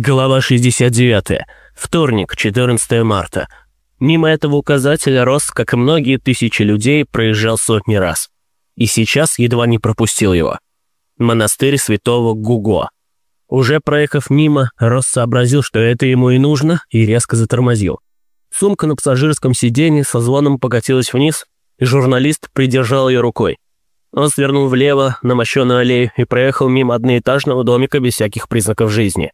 Глава 69. Вторник, 14 марта. Мимо этого указателя Рос, как и многие тысячи людей, проезжал сотни раз. И сейчас едва не пропустил его. Монастырь святого Гуго. Уже проехав мимо, Рос сообразил, что это ему и нужно, и резко затормозил. Сумка на пассажирском сиденье со звоном покатилась вниз, и журналист придержал ее рукой. Он свернул влево на мощеную аллею и проехал мимо одноэтажного домика без всяких признаков жизни.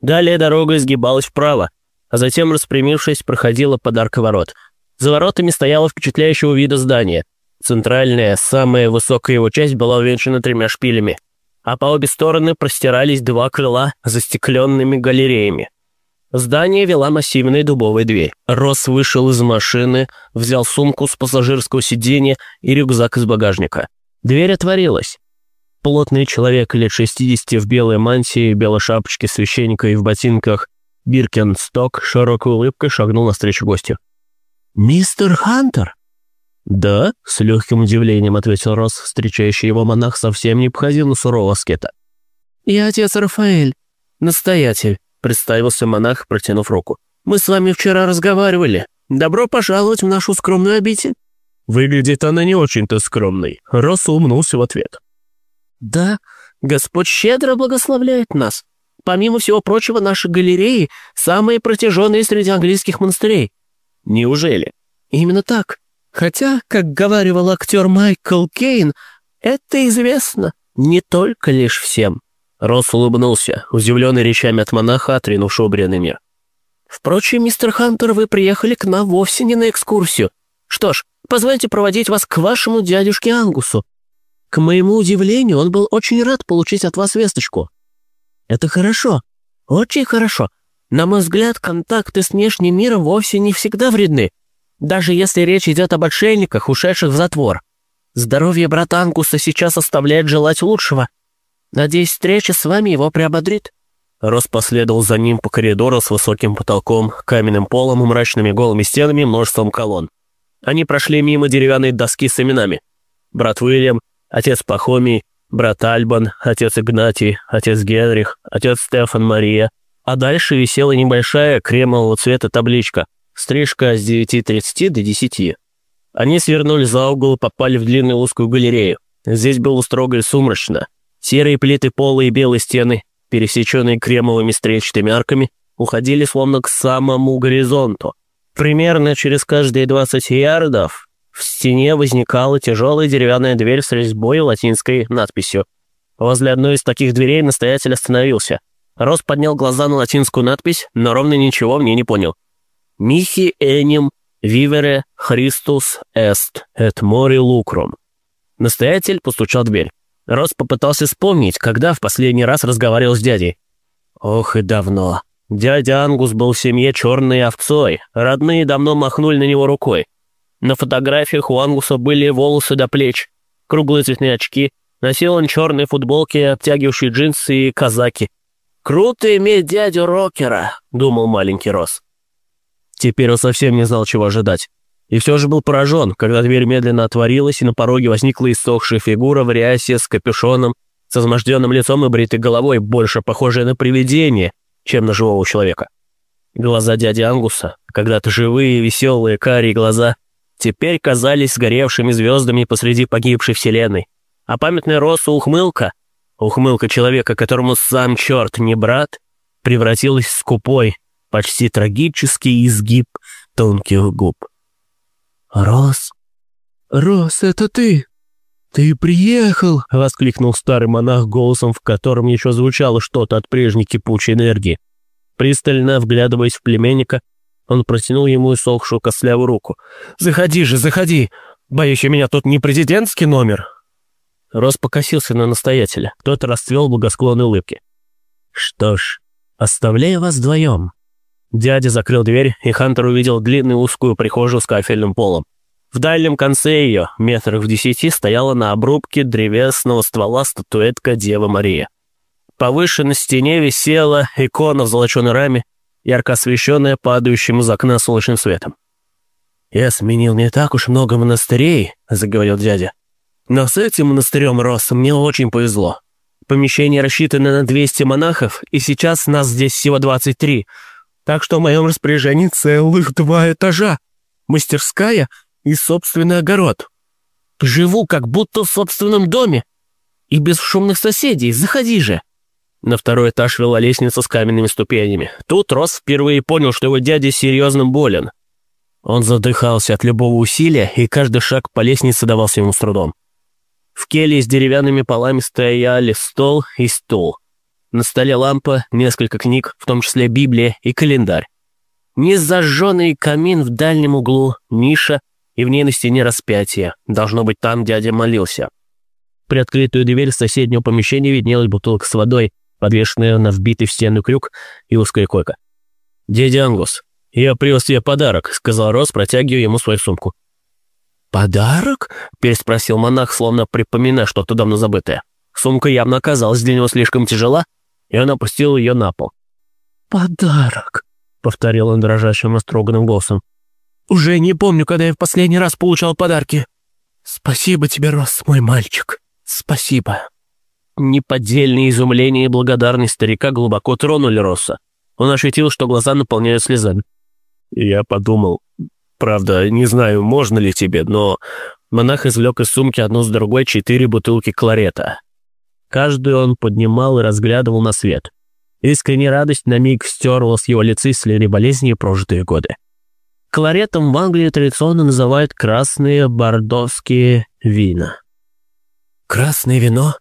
Далее дорога изгибалась вправо, а затем, распрямившись, проходила под арковорот. За воротами стояло впечатляющего вида здание. Центральная, самая высокая его часть была увенчана тремя шпилями, а по обе стороны простирались два крыла застекленными галереями. Здание вела массивная дубовая дверь. Рос вышел из машины, взял сумку с пассажирского сиденья и рюкзак из багажника. Дверь отворилась. Плотный человек лет 60 в белой мантии, белой шапочке священника и в ботинках Биркенсток широкой улыбкой шагнул навстречу гостю. «Мистер Хантер?» «Да», — с легким удивлением ответил Росс, встречающий его монах совсем не походил на сурового аскета. «Я отец Рафаэль, настоятель», — представился монах, протянув руку. «Мы с вами вчера разговаривали. Добро пожаловать в нашу скромную обитель». Выглядит она не очень-то скромной. Росс улыбнулся в ответ. «Да, Господь щедро благословляет нас. Помимо всего прочего, наши галереи самые протяженные среди английских монастырей». «Неужели?» «Именно так. Хотя, как говаривал актер Майкл Кейн, это известно не только лишь всем». Росс улыбнулся, удивленный речами от монаха, отринувшего бренный мир. «Впрочем, мистер Хантер, вы приехали к нам вовсе не на экскурсию. Что ж, позвольте проводить вас к вашему дядюшке Ангусу. К моему удивлению, он был очень рад получить от вас весточку. Это хорошо, очень хорошо. На мой взгляд, контакты с внешним миром вовсе не всегда вредны, даже если речь идет об отшельниках, ушедших в затвор. Здоровье брата Ангуса сейчас оставляет желать лучшего. Надеюсь, встреча с вами его приободрит». Рос последовал за ним по коридору с высоким потолком, каменным полом мрачными голыми стенами множеством колонн. Они прошли мимо деревянной доски с именами. Брат Уильям, отец Пахомий, брат Альбан, отец Игнатий, отец Генрих, отец Стефан Мария. А дальше висела небольшая кремового цвета табличка «Стрижка с 9.30 до 10». Они свернули за угол и попали в длинную узкую галерею. Здесь было строго и сумрачно. Серые плиты пола и белые стены, пересеченные кремовыми стрельчатыми арками, уходили словно к самому горизонту. Примерно через каждые 20 ярдов в стене возникала тяжелая деревянная дверь с резьбой и латинской надписью. Возле одной из таких дверей настоятель остановился. Рос поднял глаза на латинскую надпись, но ровно ничего в ней не понял. «Михи эним вивере Христус эст эт мори лукрум». Настоятель постучал в дверь. Рос попытался вспомнить, когда в последний раз разговаривал с дядей. Ох и давно. Дядя Ангус был в семье черной овцой, родные давно махнули на него рукой. На фотографиях у Ангуса были волосы до плеч, круглые цветные очки, носил он черные футболки, обтягивающие джинсы и казаки. «Круто иметь дядю Рокера», — думал маленький Рос. Теперь он совсем не знал, чего ожидать. И все же был поражен, когда дверь медленно отворилась, и на пороге возникла иссохшая фигура в рясе с капюшоном, с изможденным лицом и бритой головой, больше похожая на привидение, чем на живого человека. Глаза дяди Ангуса, когда-то живые, веселые, карие глаза, теперь казались сгоревшими звездами посреди погибшей вселенной. А памятная Росу ухмылка, ухмылка человека, которому сам черт не брат, превратилась в скупой, почти трагический изгиб тонких губ. «Рос? Рос, это ты? Ты приехал!» — воскликнул старый монах голосом, в котором еще звучало что-то от прежней кипучей энергии. Пристально вглядываясь в племенника, он протянул ему иссохшую костлявую руку. «Заходи же, заходи! Боюсь, у меня тут не президентский номер!» Рос покосился на настоятеля. Тот расцвел благосклонной улыбки. «Что ж, оставляю вас вдвоем». Дядя закрыл дверь, и Хантер увидел длинную узкую прихожую с кафельным полом. В дальнем конце ее, метрах в десяти, стояла на обрубке древесного ствола статуэтка Девы Мария. Повыше на стене висела икона в золоченой раме, ярко освещенная падающим из окна солнечным светом. «Я сменил не так уж много монастырей», — заговорил дядя. «Но с этим монастырем Росс мне очень повезло. Помещение рассчитано на 200 монахов, и сейчас нас здесь всего 23. Так что в моем распоряжении целых два этажа. Мастерская и собственный огород. Живу как будто в собственном доме. И без шумных соседей. Заходи же. На второй этаж вела лестница с каменными ступенями. Тут Рос впервые понял, что его дядя серьезно болен. Он задыхался от любого усилия, и каждый шаг по лестнице давался ему с трудом. В келье с деревянными полами стояли стол и стул. На столе лампа, несколько книг, в том числе Библия и календарь. Незажженный камин в дальнем углу, ниша, и в ней на стене распятие. Должно быть, там дядя молился. При открытую дверь соседнего помещения виднелась бутылка с водой, подвешенная на вбитый в стену крюк и узкая койка. «Дядя Ангус, я привез тебе подарок», — сказал Рос, протягивая ему свою сумку. «Подарок?» — переспросил монах, словно припоминая что-то давно забытое. Сумка явно оказалась для него слишком тяжела, и он опустил ее на пол. «Подарок», — повторил он дрожащим и строганным голосом. «Уже не помню, когда я в последний раз получал подарки. Спасибо тебе, Рос, мой мальчик. Спасибо». Неподдельное изумление и благодарность старика глубоко тронули Росса. Он ощутил, что глаза наполняют слезами. Я подумал, правда, не знаю, можно ли тебе, но... Монах извлек из сумки одну с другой четыре бутылки кларета. Каждую он поднимал и разглядывал на свет. Искренняя радость на миг стерла с его лица следы болезни и прожитые годы. Кларетом в Англии традиционно называют красные бордовские вина. «Красное вино?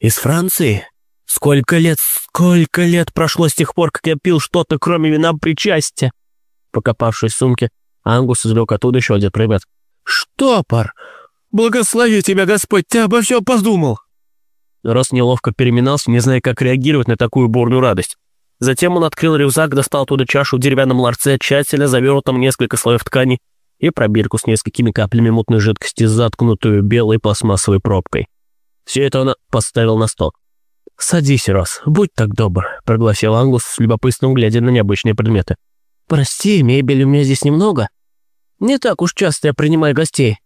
Из Франции? Сколько лет, сколько лет прошло с тех пор, как я пил что-то, кроме вина причастия?» Покопавшись в сумке, Ангус извлек оттуда еще один предмет. «Штопор! Благослови тебя, Господь, ты обо всем подумал!» Рос неловко переминался, не зная, как реагировать на такую бурную радость. Затем он открыл рюкзак, достал оттуда чашу в деревянном ларце, тщательно завернутом несколько слоев ткани и пробирку с несколькими каплями мутной жидкости, заткнутую белой пластмассовой пробкой. Все это он поставил на стол. «Садись, Рос, будь так добр», — прогласил Ангус с любопытством, глядя на необычные предметы. «Прости, мебели у меня здесь немного. Не так уж часто я принимаю гостей».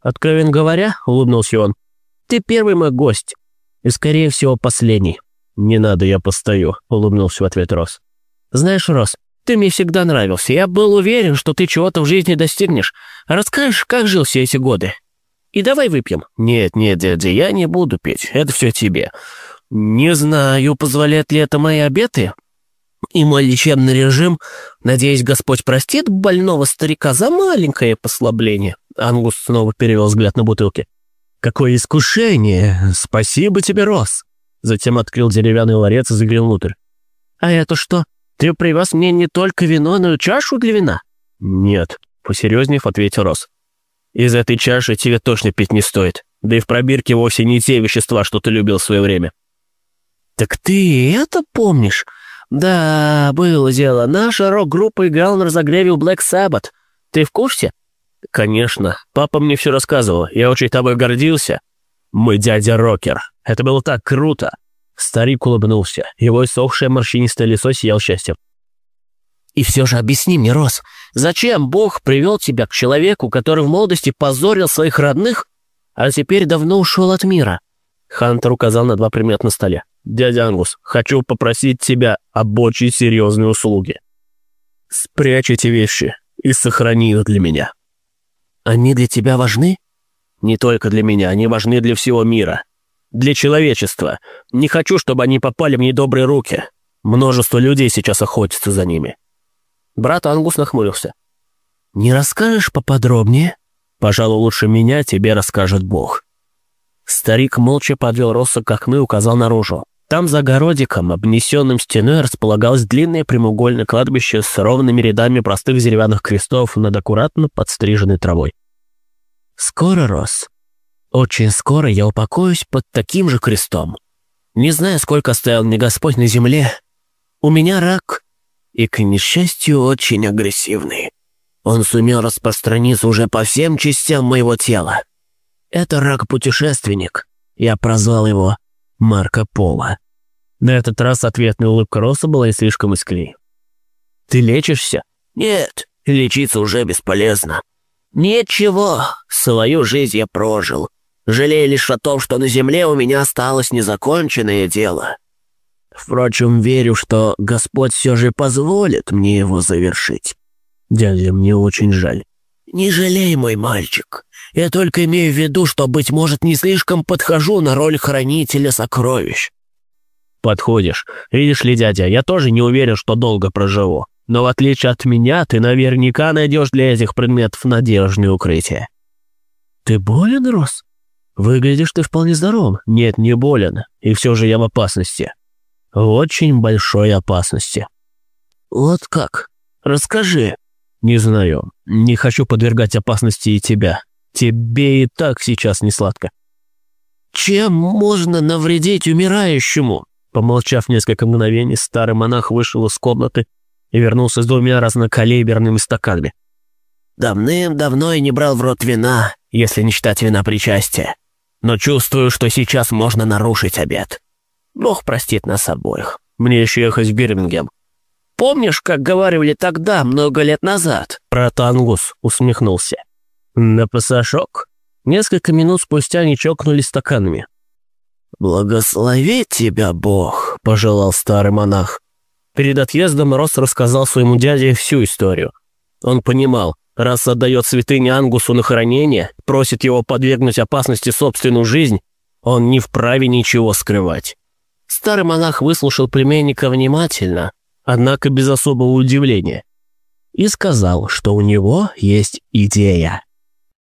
«Откровенно говоря», — улыбнулся он, — «ты первый мой гость, и, скорее всего, последний». «Не надо, я постою», — улыбнулся в ответ Рос. «Знаешь, Рос, ты мне всегда нравился. Я был уверен, что ты чего-то в жизни достигнешь. Расскажешь, как жил все эти годы? И давай выпьем». «Нет, нет, дядя, я не буду пить. Это все тебе». «Не знаю, позволяют ли это мои обеты и мой лечебный режим. Надеюсь, Господь простит больного старика за маленькое послабление». Ангус снова перевел взгляд на бутылки. «Какое искушение! Спасибо тебе, Рос!» Затем открыл деревянный ларец и заглянул внутрь. «А это что? Ты привез мне не только вино, но и чашу для вина?» «Нет», — посерьезнее ответил Рос. «Из этой чаши тебе точно пить не стоит. Да и в пробирке вовсе не те вещества, что ты любил в свое время». «Так ты это помнишь? Да, было дело. Наша рок-группа играла на разогреве у Black Sabbath. Ты в курсе?» «Конечно. Папа мне все рассказывал. Я очень тобой гордился. Мы дядя Рокер. Это было так круто!» Старик улыбнулся. Его иссохшее морщинистое лицо сиял счастьем. «И все же объясни мне, Рос, зачем Бог привел тебя к человеку, который в молодости позорил своих родных, а теперь давно ушел от мира?» Хантер указал на два предмета на столе. «Дядя Ангус, хочу попросить тебя об очень серьезной услуге. Спрячь эти вещи и сохрани их для меня». «Они для тебя важны?» Не только для меня, они важны для всего мира. Для человечества. Не хочу, чтобы они попали в недобрые руки. Множество людей сейчас охотятся за ними». Брат Ангус нахмурился. «Не расскажешь поподробнее?» «Пожалуй, лучше меня тебе расскажет Бог». Старик молча подвел Росса к окну и указал наружу. Там за огородиком, обнесенным стеной, располагалось длинное прямоугольное кладбище с ровными рядами простых деревянных крестов над аккуратно подстриженной травой. Скоро, Рос, очень скоро я упокоюсь под таким же крестом. Не знаю, сколько оставил мне Господь на земле. У меня рак, и, к несчастью, очень агрессивный. Он сумел распространиться уже по всем частям моего тела. Это рак-путешественник. Я прозвал его Марко Поло. На этот раз ответная улыбка Росса была не слишком искренней. «Ты лечишься?» «Нет, лечиться уже бесполезно. Ничего, свою жизнь я прожил. Жалею лишь о том, что на земле у меня осталось незаконченное дело. Впрочем, верю, что Господь все же позволит мне его завершить. Дядя, мне очень жаль. Не жалей, мой мальчик. Я только имею в виду, что, быть может, не слишком подхожу на роль хранителя сокровищ. Подходишь. Видишь ли, дядя, я тоже не уверен, что долго проживу. Но в отличие от меня, ты наверняка найдешь для этих предметов надежное укрытие. Ты болен, Рос? Выглядишь ты вполне здоров. Нет, не болен. И все же я в опасности. В очень большой опасности. Вот как? Расскажи. Не знаю. Не хочу подвергать опасности и тебя. Тебе и так сейчас не сладко. Чем можно навредить умирающему? Помолчав несколько мгновений, старый монах вышел из комнаты и вернулся с двумя разнокалиберными стаканами. «Давным-давно я не брал в рот вина, если не считать вина причастия. Но чувствую, что сейчас можно нарушить обед. Бог простит нас обоих. Мне еще ехать в Бирмингем». «Помнишь, как говорили тогда, много лет назад?» Протангус усмехнулся. «На пасашок?» Несколько минут спустя они чокнулись стаканами. «Благослови тебя Бог», — пожелал старый монах. Перед отъездом Рос рассказал своему дяде всю историю. Он понимал, раз отдает святыне Ангусу на хранение, просит его подвергнуть опасности собственную жизнь, он не вправе ничего скрывать. Старый монах выслушал племенника внимательно, однако без особого удивления, и сказал, что у него есть идея.